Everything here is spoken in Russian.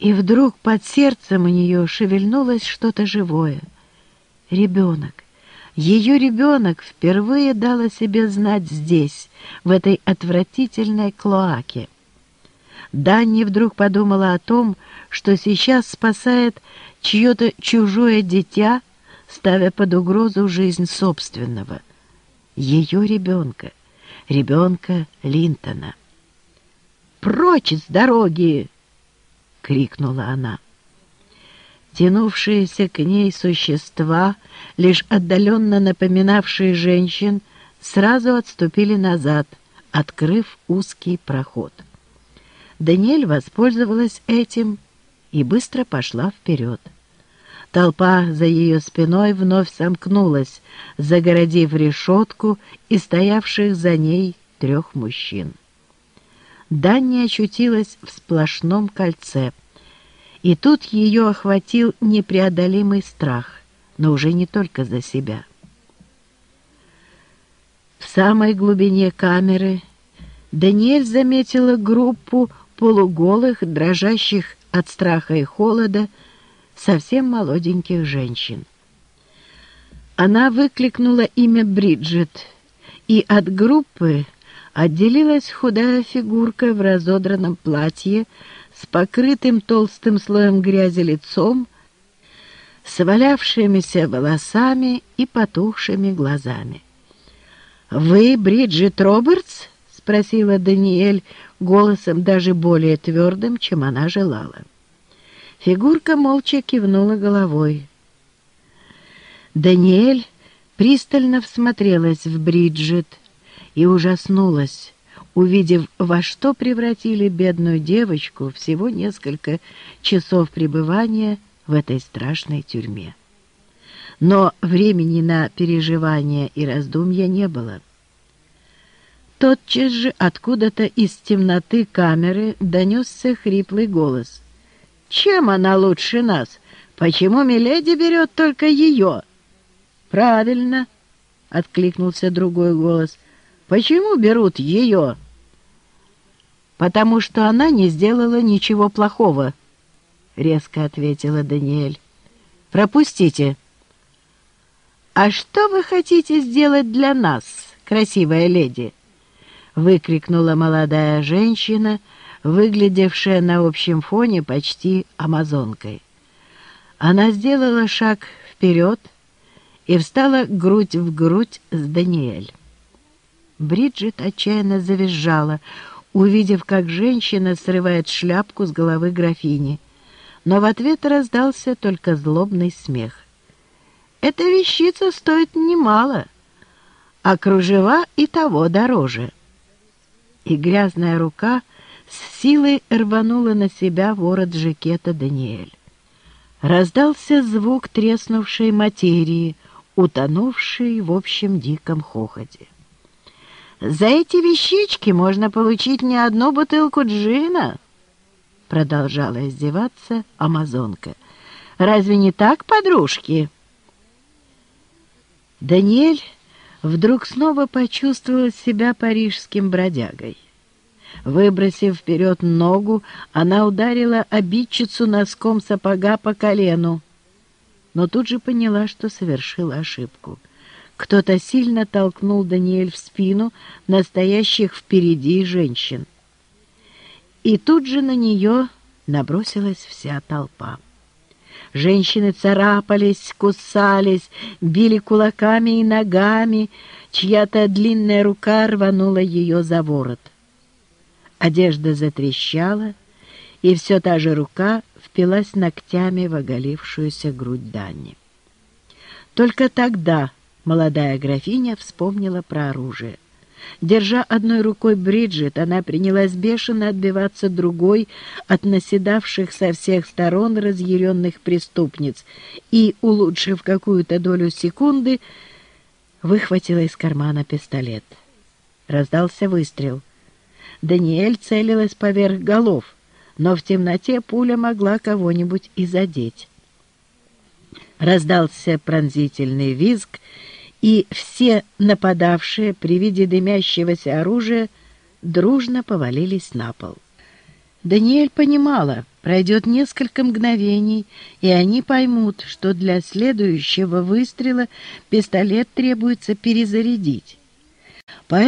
И вдруг под сердцем у нее шевельнулось что-то живое. Ребенок. Ее ребенок впервые дал себе знать здесь, в этой отвратительной клоаке. Данни вдруг подумала о том, что сейчас спасает чье-то чужое дитя, ставя под угрозу жизнь собственного. Ее ребенка, ребенка Линтона. «Прочь с дороги!» — крикнула она. Тянувшиеся к ней существа, лишь отдаленно напоминавшие женщин, сразу отступили назад, открыв узкий проход. Даниэль воспользовалась этим и быстро пошла вперед. Толпа за ее спиной вновь сомкнулась, загородив решетку и стоявших за ней трех мужчин. Дани очутилась в сплошном кольце, и тут ее охватил непреодолимый страх, но уже не только за себя. В самой глубине камеры Даниэль заметила группу полуголых, дрожащих от страха и холода, совсем молоденьких женщин. Она выкликнула имя Бриджит, и от группы отделилась худая фигурка в разодранном платье с покрытым толстым слоем грязи лицом, с валявшимися волосами и потухшими глазами. «Вы Бриджит Робертс?» — спросила Даниэль голосом даже более твердым, чем она желала. Фигурка молча кивнула головой. Даниэль пристально всмотрелась в Бриджит и ужаснулась, увидев, во что превратили бедную девочку всего несколько часов пребывания в этой страшной тюрьме. Но времени на переживания и раздумья не было. Тотчас же откуда-то из темноты камеры донесся хриплый голос. «Чем она лучше нас? Почему Миледи берет только ее?» «Правильно», — откликнулся другой голос. «Почему берут ее?» «Потому что она не сделала ничего плохого», — резко ответила Даниэль. «Пропустите». «А что вы хотите сделать для нас, красивая леди?» — выкрикнула молодая женщина, выглядевшая на общем фоне почти амазонкой. Она сделала шаг вперед и встала грудь в грудь с Даниэль. Бриджит отчаянно завизжала, увидев, как женщина срывает шляпку с головы графини, но в ответ раздался только злобный смех. «Эта вещица стоит немало, а кружева и того дороже» и грязная рука с силой рванула на себя ворот жакета Даниэль. Раздался звук треснувшей материи, утонувшей в общем диком хохоте. «За эти вещички можно получить не одну бутылку джина!» Продолжала издеваться амазонка. «Разве не так, подружки?» Даниэль вдруг снова почувствовала себя парижским бродягой. Выбросив вперед ногу, она ударила обидчицу носком сапога по колену, но тут же поняла, что совершила ошибку. Кто-то сильно толкнул Даниэль в спину настоящих впереди женщин. И тут же на нее набросилась вся толпа. Женщины царапались, кусались, били кулаками и ногами, чья-то длинная рука рванула ее за ворот. Одежда затрещала, и все та же рука впилась ногтями в оголившуюся грудь Дани. Только тогда молодая графиня вспомнила про оружие. Держа одной рукой Бриджит, она принялась бешено отбиваться другой от наседавших со всех сторон разъяренных преступниц и, улучшив какую-то долю секунды, выхватила из кармана пистолет. Раздался выстрел. Даниэль целилась поверх голов, но в темноте пуля могла кого-нибудь и задеть. Раздался пронзительный визг, и все нападавшие при виде дымящегося оружия дружно повалились на пол. Даниэль понимала, пройдет несколько мгновений, и они поймут, что для следующего выстрела пистолет требуется перезарядить.